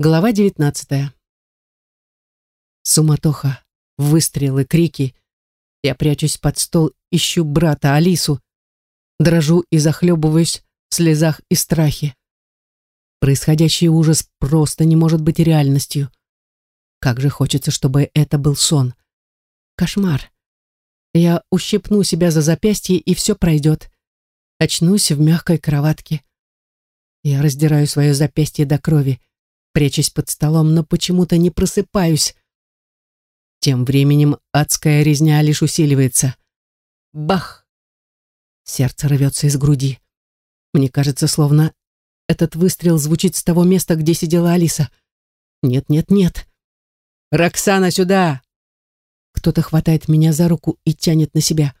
Глава девятнадцатая. Суматоха, выстрелы, крики. Я прячусь под стол, ищу брата Алису. Дрожу и захлебываюсь в слезах и страхе. Происходящий ужас просто не может быть реальностью. Как же хочется, чтобы это был сон. Кошмар. Я ущипну себя за запястье, и все пройдет. Очнусь в мягкой кроватке. Я раздираю свое запястье до крови прячась под столом, но почему-то не просыпаюсь. Тем временем адская резня лишь усиливается. Бах! Сердце рвется из груди. Мне кажется, словно этот выстрел звучит с того места, где сидела Алиса. Нет, нет, нет. «Роксана, сюда!» Кто-то хватает меня за руку и тянет на себя.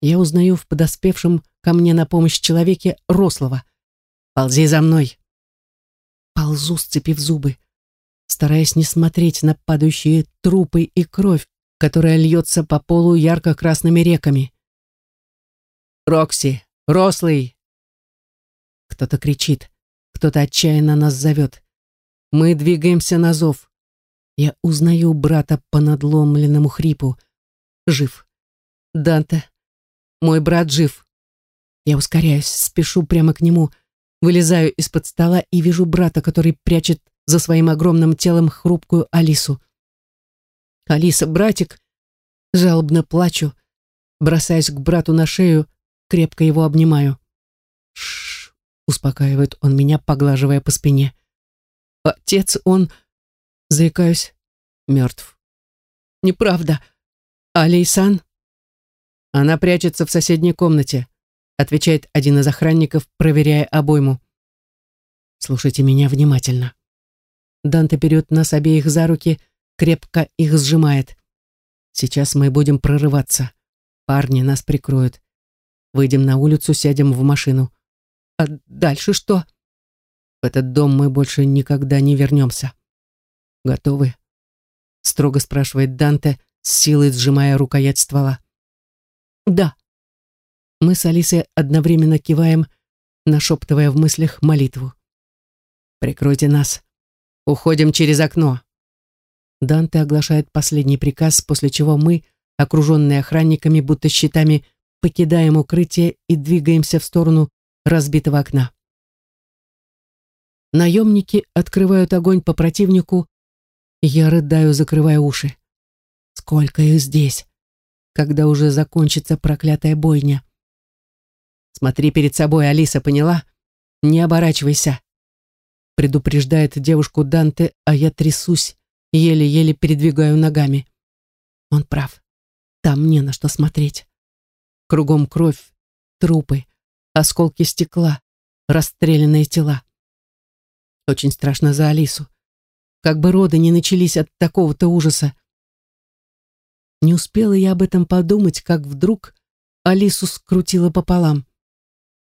Я узнаю в подоспевшем ко мне на помощь человеке рослого. «Ползи за мной!» Ползу, сцепив зубы, стараясь не смотреть на падающие трупы и кровь, которая льется по полу ярко-красными реками. «Рокси! Рослый!» Кто-то кричит, кто-то отчаянно нас зовет. Мы двигаемся на зов. Я узнаю брата по надломленному хрипу. Жив. Данте. Мой брат жив. Я ускоряюсь, спешу прямо к нему, Вылезаю из-под стола и вижу брата, который прячет за своим огромным телом хрупкую Алису. «Алиса, братик!» Жалобно плачу, бросаясь к брату на шею, крепко его обнимаю. Шш, успокаивает он меня, поглаживая по спине. Отец, он, заикаюсь, мертв. Неправда. Алейсан? Она прячется в соседней комнате отвечает один из охранников, проверяя обойму. Слушайте меня внимательно. Данте берет нас обеих за руки, крепко их сжимает. Сейчас мы будем прорываться. Парни нас прикроют. Выйдем на улицу, сядем в машину. А дальше что? В этот дом мы больше никогда не вернемся. Готовы? Строго спрашивает Данте, с силой сжимая рукоять ствола. Да. Мы с Алисой одновременно киваем, нашептывая в мыслях молитву. «Прикройте нас. Уходим через окно». Данте оглашает последний приказ, после чего мы, окруженные охранниками, будто щитами, покидаем укрытие и двигаемся в сторону разбитого окна. Наемники открывают огонь по противнику, я рыдаю, закрывая уши. Сколько их здесь, когда уже закончится проклятая бойня. Смотри перед собой, Алиса, поняла? Не оборачивайся. Предупреждает девушку Данте, а я трясусь, еле-еле передвигаю ногами. Он прав. Там не на что смотреть. Кругом кровь, трупы, осколки стекла, расстрелянные тела. Очень страшно за Алису. Как бы роды не начались от такого-то ужаса. Не успела я об этом подумать, как вдруг Алису скрутила пополам.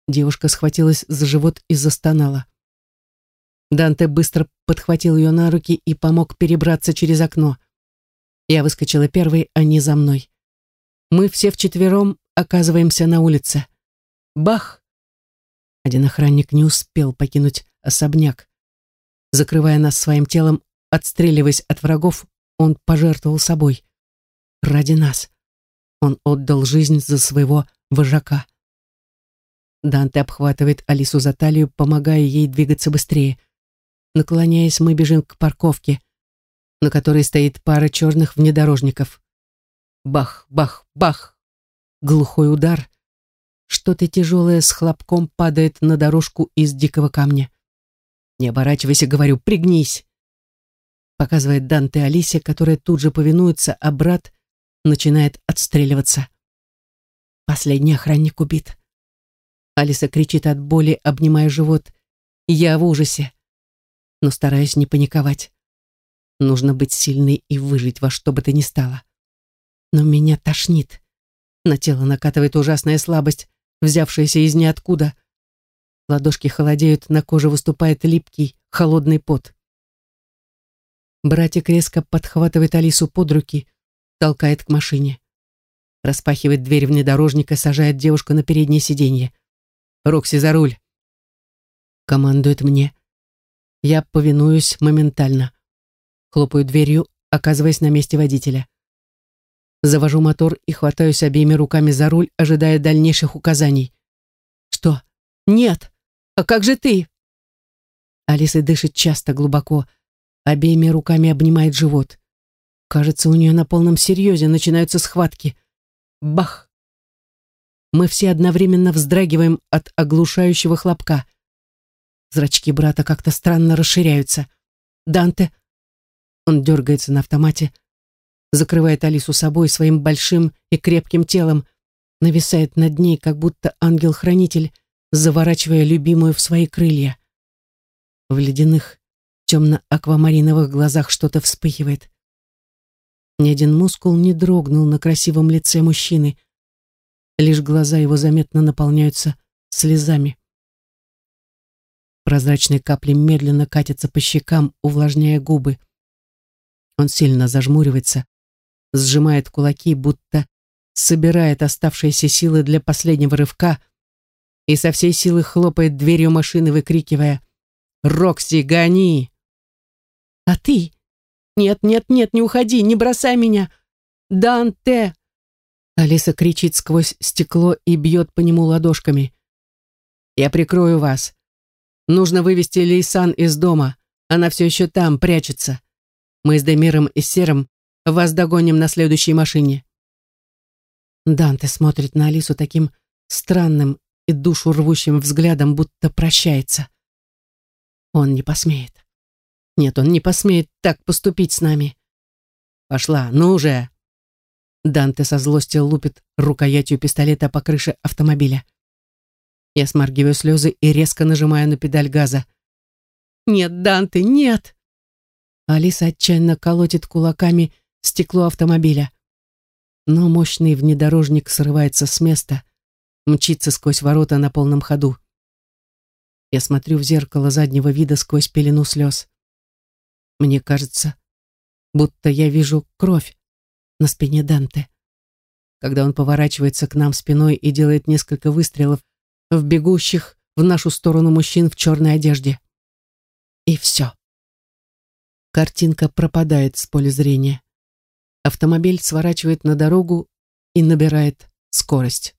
Девушка схватилась за живот и застонала. Данте быстро подхватил ее на руки и помог перебраться через окно. Я выскочила первой, а не за мной. Мы все вчетвером оказываемся на улице. Бах! Один охранник не успел покинуть особняк. Закрывая нас своим телом, отстреливаясь от врагов, он пожертвовал собой. Ради нас. Он отдал жизнь за своего вожака. Данте обхватывает Алису за талию, помогая ей двигаться быстрее. Наклоняясь, мы бежим к парковке, на которой стоит пара черных внедорожников. Бах, бах, бах. Глухой удар. Что-то тяжелое с хлопком падает на дорожку из дикого камня. «Не оборачивайся, говорю, пригнись!» Показывает Данте Алисе, которая тут же повинуется, а брат начинает отстреливаться. Последний охранник убит. Алиса кричит от боли, обнимая живот. Я в ужасе, но стараюсь не паниковать. Нужно быть сильной и выжить во что бы то ни стало. Но меня тошнит. На тело накатывает ужасная слабость, взявшаяся из ниоткуда. Ладошки холодеют, на коже выступает липкий, холодный пот. Братик резко подхватывает Алису под руки, толкает к машине. Распахивает дверь внедорожника, сажает девушку на переднее сиденье. Рокси за руль. Командует мне. Я повинуюсь моментально. Хлопаю дверью, оказываясь на месте водителя. Завожу мотор и хватаюсь обеими руками за руль, ожидая дальнейших указаний. «Что? Нет! А как же ты?» Алиса дышит часто, глубоко, обеими руками обнимает живот. Кажется, у нее на полном серьезе начинаются схватки. Бах! Мы все одновременно вздрагиваем от оглушающего хлопка. Зрачки брата как-то странно расширяются. «Данте!» Он дергается на автомате, закрывает Алису собой своим большим и крепким телом, нависает над ней, как будто ангел-хранитель, заворачивая любимую в свои крылья. В ледяных, темно-аквамариновых глазах что-то вспыхивает. Ни один мускул не дрогнул на красивом лице мужчины. Лишь глаза его заметно наполняются слезами. Прозрачные капли медленно катятся по щекам, увлажняя губы. Он сильно зажмуривается, сжимает кулаки, будто собирает оставшиеся силы для последнего рывка и со всей силы хлопает дверью машины, выкрикивая «Рокси, гони!» «А ты? Нет, нет, нет, не уходи, не бросай меня! Данте!» Алиса кричит сквозь стекло и бьет по нему ладошками. «Я прикрою вас. Нужно вывести Лейсан из дома. Она все еще там, прячется. Мы с Демиром и Серым вас догоним на следующей машине». Данте смотрит на Алису таким странным и душу рвущим взглядом, будто прощается. Он не посмеет. Нет, он не посмеет так поступить с нами. Пошла, ну уже. Данте со злостью лупит рукоятью пистолета по крыше автомобиля. Я смаргиваю слезы и резко нажимаю на педаль газа. «Нет, Данте, нет!» Алиса отчаянно колотит кулаками стекло автомобиля. Но мощный внедорожник срывается с места, мчится сквозь ворота на полном ходу. Я смотрю в зеркало заднего вида сквозь пелену слез. Мне кажется, будто я вижу кровь на спине Данте. Когда он поворачивается к нам спиной и делает несколько выстрелов в бегущих в нашу сторону мужчин в черной одежде. И все. Картинка пропадает с поля зрения. Автомобиль сворачивает на дорогу и набирает скорость.